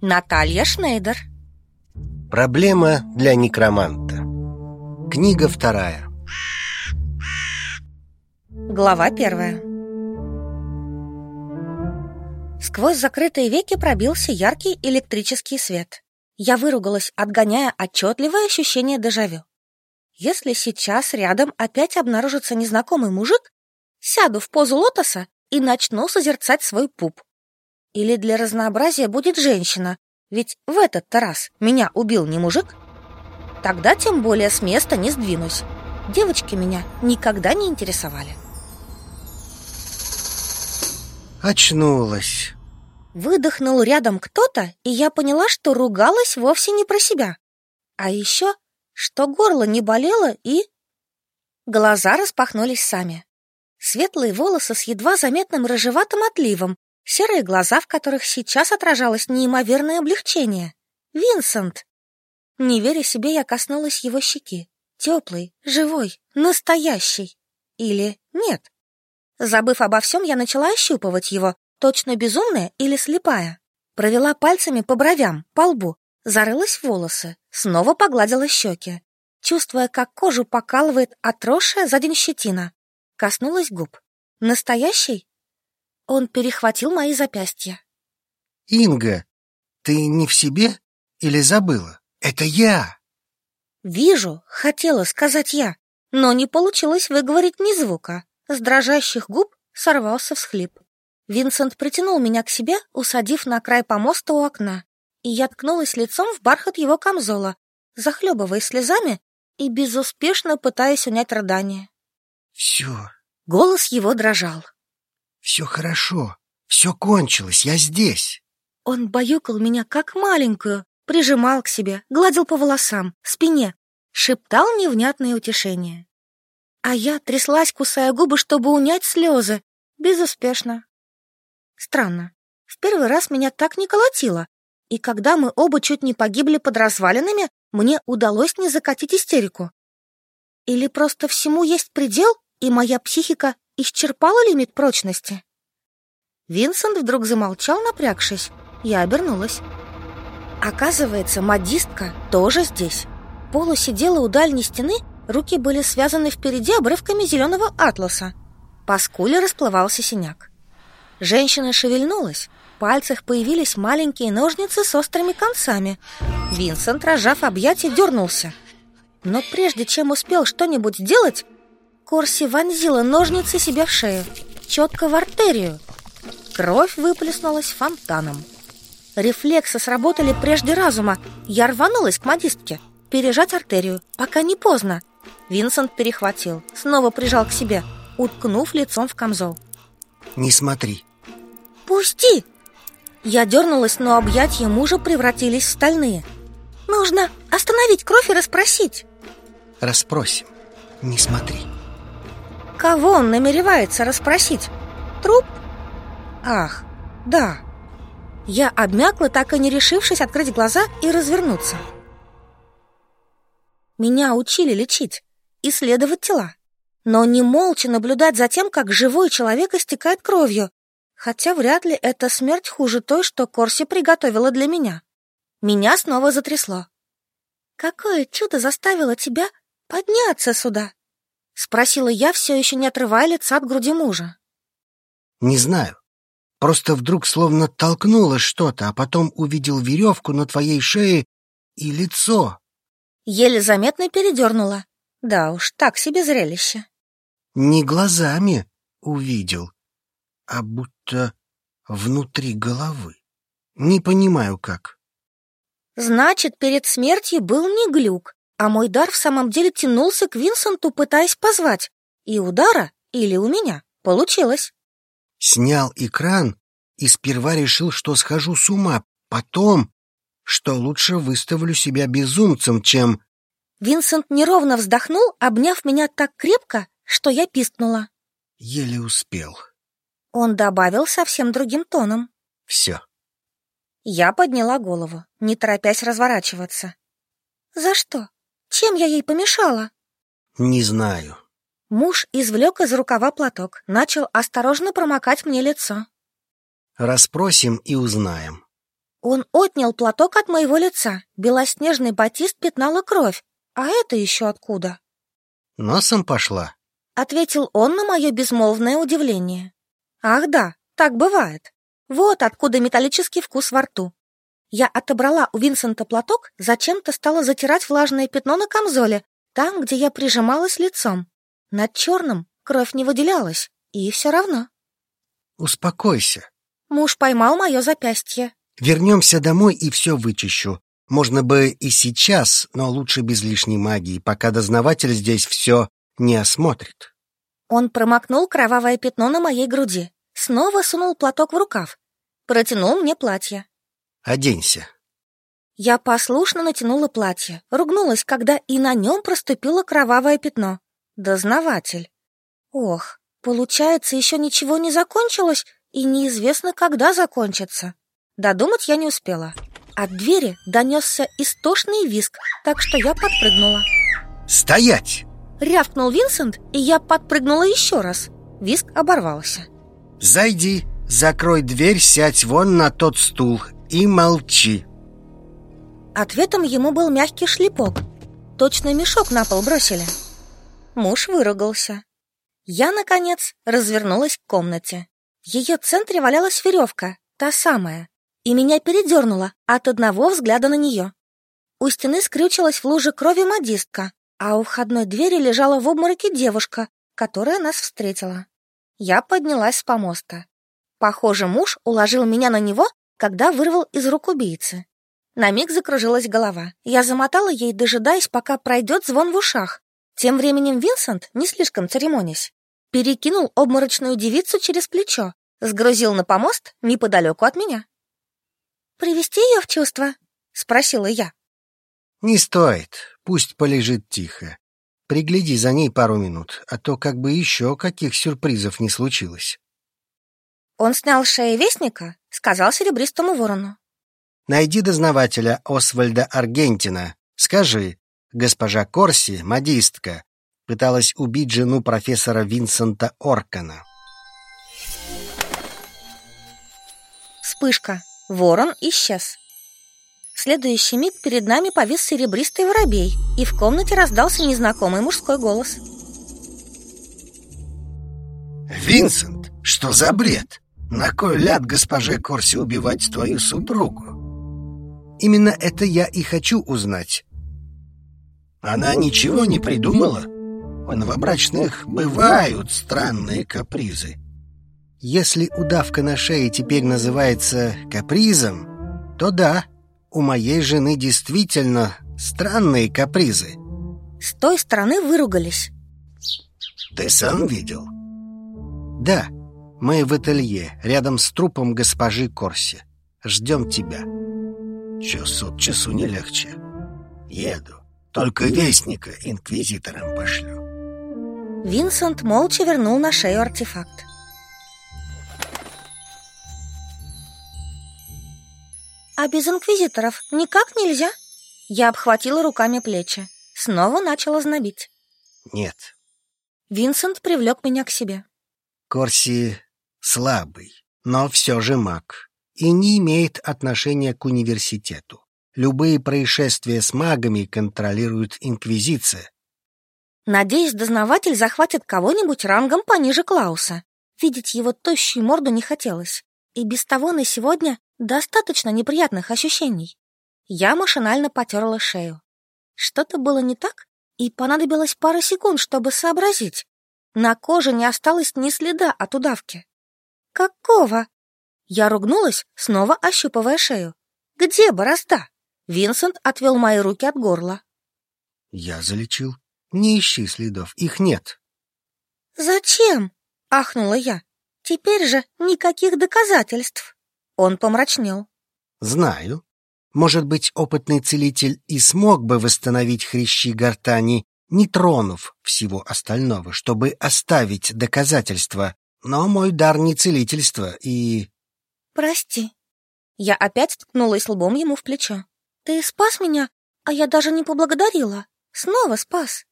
Наталья Шнейдер Проблема для некроманта Книга вторая Глава первая Сквозь закрытые веки пробился яркий электрический свет. Я выругалась, отгоняя отчетливое ощущение дежавю. Если сейчас рядом опять обнаружится незнакомый мужик, сяду в позу лотоса и начну созерцать свой пуп. Или для разнообразия будет женщина, ведь в этот-то раз меня убил не мужик. Тогда тем более с места не сдвинусь. Девочки меня никогда не интересовали. Очнулась Выдохнул рядом кто-то, и я поняла, что ругалась вовсе не про себя. А еще, что горло не болело и... Глаза распахнулись сами. Светлые волосы с едва заметным рыжеватым отливом, серые глаза, в которых сейчас отражалось неимоверное облегчение. Винсент! Не веря себе, я коснулась его щеки. Теплый, живой, настоящий. Или нет? Забыв обо всем, я начала ощупывать его, точно безумная или слепая. Провела пальцами по бровям, по лбу, зарылась в волосы, снова погладила щеки, чувствуя, как кожу покалывает отросшая за день щетина. Коснулась губ. Настоящий? Он перехватил мои запястья. Инга, ты не в себе или забыла? Это я. Вижу, хотела сказать я, но не получилось выговорить ни звука. С дрожащих губ сорвался всхлип. Винсент притянул меня к себе, усадив на край помоста у окна, и я ткнулась лицом в бархат его камзола, захлебываясь слезами и безуспешно пытаясь унять рыдание. Все. Голос его дрожал. Все хорошо. Все кончилось. Я здесь. Он баюкал меня как маленькую, прижимал к себе, гладил по волосам, спине, шептал невнятные утешения. А я тряслась, кусая губы, чтобы унять слезы. Безуспешно. Странно. В первый раз меня так не колотило. И когда мы оба чуть не погибли под развалинами, мне удалось не закатить истерику. Или просто всему есть предел, и моя психика исчерпала лимит прочности? Винсент вдруг замолчал, напрягшись. Я обернулась. Оказывается, модистка тоже здесь. Полу сидела у дальней стены, руки были связаны впереди обрывками зеленого атласа. По скуле расплывался синяк. Женщина шевельнулась, в пальцах появились маленькие ножницы с острыми концами. Винсент, разжав объятия, дернулся. Но прежде чем успел что-нибудь сделать, Корси вонзила ножницы себе в шею, четко в артерию. Кровь выплеснулась фонтаном. Рефлексы сработали прежде разума. Я рванулась к модистке. Пережать артерию, пока не поздно. Винсент перехватил, снова прижал к себе, уткнув лицом в камзол. Не смотри. Пусти! Я дернулась, но объятия мужа превратились в стальные. Нужно остановить кровь и расспросить. Расспросим. Не смотри. Кого он намеревается расспросить? Труп? Ах, да. Я обмякла, так и не решившись открыть глаза и развернуться. Меня учили лечить, исследовать тела, но не молча наблюдать за тем, как живой человек истекает кровью, хотя вряд ли эта смерть хуже той, что Корси приготовила для меня. Меня снова затрясло. «Какое чудо заставило тебя подняться сюда?» — спросила я, все еще не отрывая лица от груди мужа. Не знаю. Просто вдруг словно толкнуло что-то, а потом увидел веревку на твоей шее и лицо. Еле заметно передернула. Да уж, так себе зрелище. Не глазами увидел, а будто внутри головы. Не понимаю, как. Значит, перед смертью был не глюк, а мой дар в самом деле тянулся к Винсенту, пытаясь позвать. И удара, или у меня, получилось. Снял экран и сперва решил, что схожу с ума, потом, что лучше выставлю себя безумцем, чем... Винсент неровно вздохнул, обняв меня так крепко, что я пискнула. Еле успел. Он добавил совсем другим тоном. Все. Я подняла голову, не торопясь разворачиваться. За что? Чем я ей помешала? Не знаю. Муж извлек из рукава платок, начал осторожно промокать мне лицо. Расспросим и узнаем. Он отнял платок от моего лица. Белоснежный батист пятнала кровь. А это еще откуда? Носом пошла. Ответил он на мое безмолвное удивление. Ах да, так бывает. Вот откуда металлический вкус во рту. Я отобрала у Винсента платок, зачем-то стала затирать влажное пятно на камзоле, там, где я прижималась лицом. Над черным кровь не выделялась, и все равно. Успокойся. Муж поймал мое запястье. Вернемся домой и все вычищу. Можно бы и сейчас, но лучше без лишней магии, пока дознаватель здесь все не осмотрит. Он промокнул кровавое пятно на моей груди, снова сунул платок в рукав, протянул мне платье. Оденься. Я послушно натянула платье, ругнулась, когда и на нем проступило кровавое пятно. Дознаватель. Ох, получается, еще ничего не закончилось, и неизвестно, когда закончится. Додумать я не успела. От двери донесся истошный визг, так что я подпрыгнула. «Стоять!» Рявкнул Винсент, и я подпрыгнула еще раз. Визг оборвался. «Зайди, закрой дверь, сядь вон на тот стул и молчи. Ответом ему был мягкий шлепок. Точно мешок на пол бросили. Муж выругался. Я, наконец, развернулась к комнате. В ее центре валялась веревка, та самая, и меня передернуло от одного взгляда на нее. У стены скрючилась в луже крови модистка, а у входной двери лежала в обмороке девушка, которая нас встретила. Я поднялась с помоста. Похоже, муж уложил меня на него когда вырвал из рук убийцы. На миг закружилась голова. Я замотала ей, дожидаясь, пока пройдет звон в ушах. Тем временем Винсент, не слишком церемонясь, перекинул обморочную девицу через плечо, сгрузил на помост неподалеку от меня. «Привести ее в чувство?» — спросила я. «Не стоит. Пусть полежит тихо. Пригляди за ней пару минут, а то как бы еще каких сюрпризов не случилось». Он снял шеи вестника, сказал серебристому ворону. Найди дознавателя Освальда Аргентина. Скажи, госпожа Корси, модистка, пыталась убить жену профессора Винсента Оркана. Вспышка. Ворон исчез. В следующий миг перед нами повис серебристый воробей, и в комнате раздался незнакомый мужской голос. «Винсент, что за бред? На кой ляд госпоже Корси убивать твою супругу? Именно это я и хочу узнать. Она ничего не придумала? У новобрачных бывают странные капризы. Если удавка на шее теперь называется капризом, то да, у моей жены действительно странные капризы. С той стороны выругались. Ты сам видел? Да, мы в ателье, рядом с трупом госпожи Корси. Ждем тебя. Час от часу не легче. Еду. Только вестника инквизиторам пошлю. Винсент молча вернул на шею артефакт. А без инквизиторов никак нельзя? Я обхватила руками плечи. Снова начала знобить. Нет. Винсент привлек меня к себе. Корси слабый, но все же маг и не имеет отношения к университету. Любые происшествия с магами контролирует Инквизиция. Надеюсь, дознаватель захватит кого-нибудь рангом пониже Клауса. Видеть его тощую морду не хотелось. И без того на сегодня достаточно неприятных ощущений. Я машинально потерла шею. Что-то было не так, и понадобилось пара секунд, чтобы сообразить. На коже не осталось ни следа от удавки. «Какого?» Я ругнулась, снова ощупывая шею. «Где борозда?» Винсент отвел мои руки от горла. «Я залечил. Не ищи следов, их нет». «Зачем?» — ахнула я. «Теперь же никаких доказательств». Он помрачнел. «Знаю. Может быть, опытный целитель и смог бы восстановить хрящи гортани, не тронув всего остального, чтобы оставить доказательства, но мой дар не целительство и... Прости. Я опять ткнулась лбом ему в плечо. Ты спас меня, а я даже не поблагодарила. Снова спас.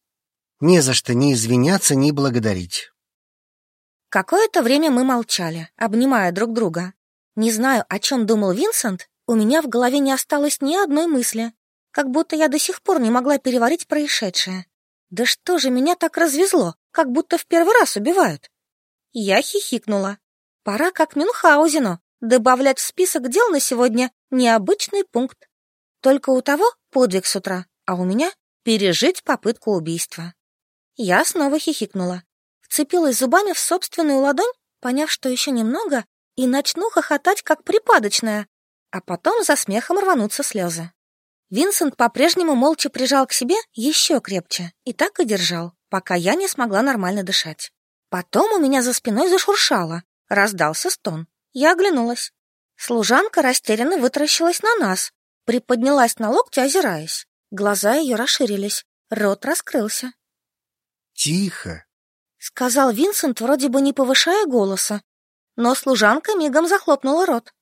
Не за что ни извиняться, ни благодарить. Какое-то время мы молчали, обнимая друг друга. Не знаю, о чем думал Винсент, У меня в голове не осталось ни одной мысли, как будто я до сих пор не могла переварить происшедшее. Да что же меня так развезло, как будто в первый раз убивают? Я хихикнула. Пора как Мюнхгаузену добавлять в список дел на сегодня необычный пункт. Только у того подвиг с утра, а у меня пережить попытку убийства. Я снова хихикнула. Вцепилась зубами в собственную ладонь, поняв, что еще немного, и начну хохотать, как припадочная, а потом за смехом рванутся слезы. Винсент по-прежнему молча прижал к себе еще крепче и так и держал, пока я не смогла нормально дышать. Потом у меня за спиной зашуршало, раздался стон. Я оглянулась. Служанка растерянно вытаращилась на нас, приподнялась на локте, озираясь. Глаза ее расширились, рот раскрылся. «Тихо!» — сказал Винсент, вроде бы не повышая голоса, но служанка мигом захлопнула рот.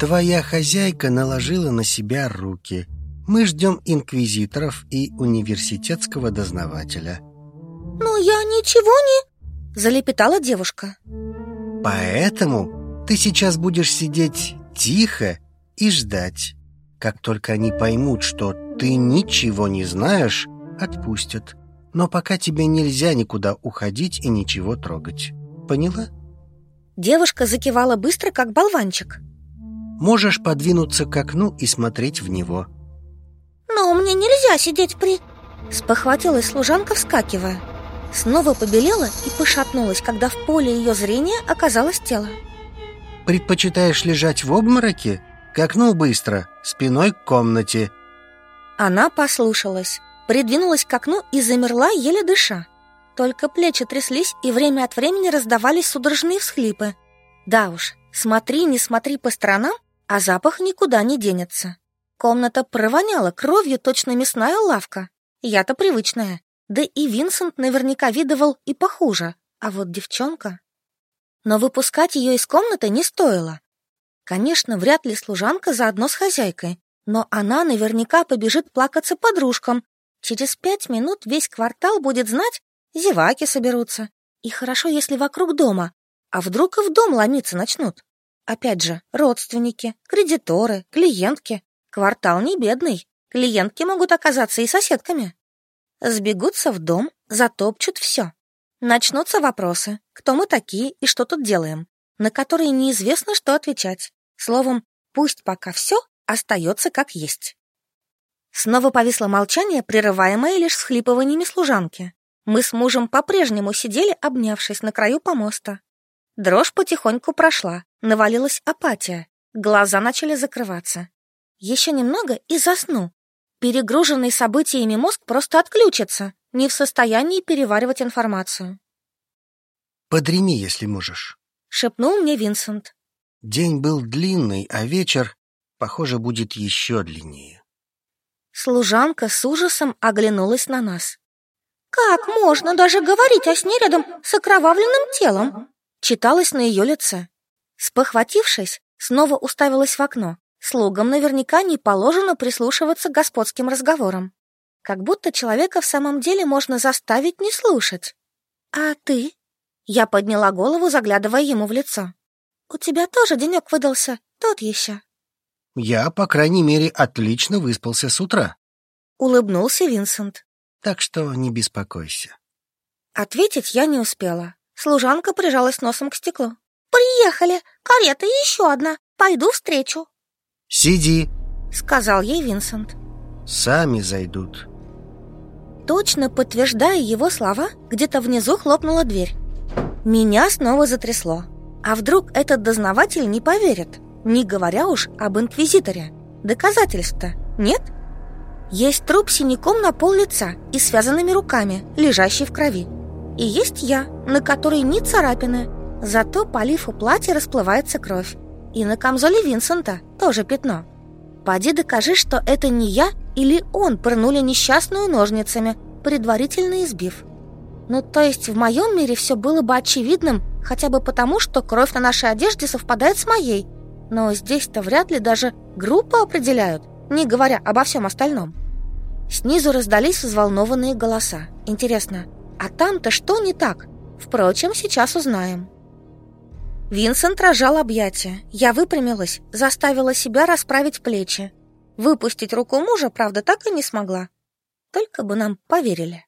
«Твоя хозяйка наложила на себя руки. Мы ждем инквизиторов и университетского дознавателя. «Но я ничего не...» — залепетала девушка. «Поэтому ты сейчас будешь сидеть тихо и ждать. Как только они поймут, что ты ничего не знаешь, отпустят. Но пока тебе нельзя никуда уходить и ничего трогать. Поняла?» Девушка закивала быстро, как болванчик. «Можешь подвинуться к окну и смотреть в него». «Но мне нельзя сидеть при...» Спохватилась служанка, вскакивая. Снова побелела и пошатнулась, когда в поле ее зрения оказалось тело. «Предпочитаешь лежать в обмороке? К окну быстро, спиной к комнате». Она послушалась, придвинулась к окну и замерла, еле дыша. Только плечи тряслись, и время от времени раздавались судорожные всхлипы. Да уж, смотри, не смотри по сторонам, а запах никуда не денется. Комната провоняла кровью, точно мясная лавка. Я-то привычная. Да и Винсент наверняка видывал и похуже. А вот девчонка... Но выпускать ее из комнаты не стоило. Конечно, вряд ли служанка заодно с хозяйкой, но она наверняка побежит плакаться подружкам. Через пять минут весь квартал будет знать, зеваки соберутся. И хорошо, если вокруг дома. А вдруг и в дом ломиться начнут? Опять же, родственники, кредиторы, клиентки. Квартал не бедный. Клиентки могут оказаться и соседками. Сбегутся в дом, затопчут все. Начнутся вопросы, кто мы такие и что тут делаем, на которые неизвестно, что отвечать. Словом, пусть пока все остается как есть. Снова повисло молчание, прерываемое лишь схлипываниями служанки. Мы с мужем по-прежнему сидели, обнявшись на краю помоста. Дрожь потихоньку прошла, навалилась апатия, глаза начали закрываться. Еще немного и засну. Перегруженный событиями мозг просто отключится, не в состоянии переваривать информацию. «Подреми, если можешь», — шепнул мне Винсент. «День был длинный, а вечер, похоже, будет еще длиннее». Служанка с ужасом оглянулась на нас. «Как можно даже говорить о сне рядом с окровавленным телом?» Читалось на ее лице. Спохватившись, снова уставилась в окно. Слугам наверняка не положено прислушиваться к господским разговорам. Как будто человека в самом деле можно заставить не слушать. «А ты?» Я подняла голову, заглядывая ему в лицо. «У тебя тоже денек выдался, тот еще». «Я, по крайней мере, отлично выспался с утра», — улыбнулся Винсент. «Так что не беспокойся». Ответить я не успела. Служанка прижалась носом к стеклу. «Приехали! Карета еще одна! Пойду встречу!» «Сиди», — сказал ей Винсент. «Сами зайдут». Точно подтверждая его слова, где-то внизу хлопнула дверь. Меня снова затрясло. А вдруг этот дознаватель не поверит, не говоря уж об инквизиторе? Доказательств-то нет? Есть труп синяком на пол лица и связанными руками, лежащий в крови. И есть я, на которой ни царапины, зато по лифу платья расплывается кровь. И на камзоле Винсента тоже пятно. Поди докажи, что это не я или он пырнули несчастную ножницами, предварительно избив. Ну, то есть в моем мире все было бы очевидным, хотя бы потому, что кровь на нашей одежде совпадает с моей. Но здесь-то вряд ли даже группу определяют, не говоря обо всем остальном. Снизу раздались взволнованные голоса. Интересно, а там-то что не так? Впрочем, сейчас узнаем. Винсент рожал объятия. Я выпрямилась, заставила себя расправить плечи. Выпустить руку мужа, правда, так и не смогла. Только бы нам поверили.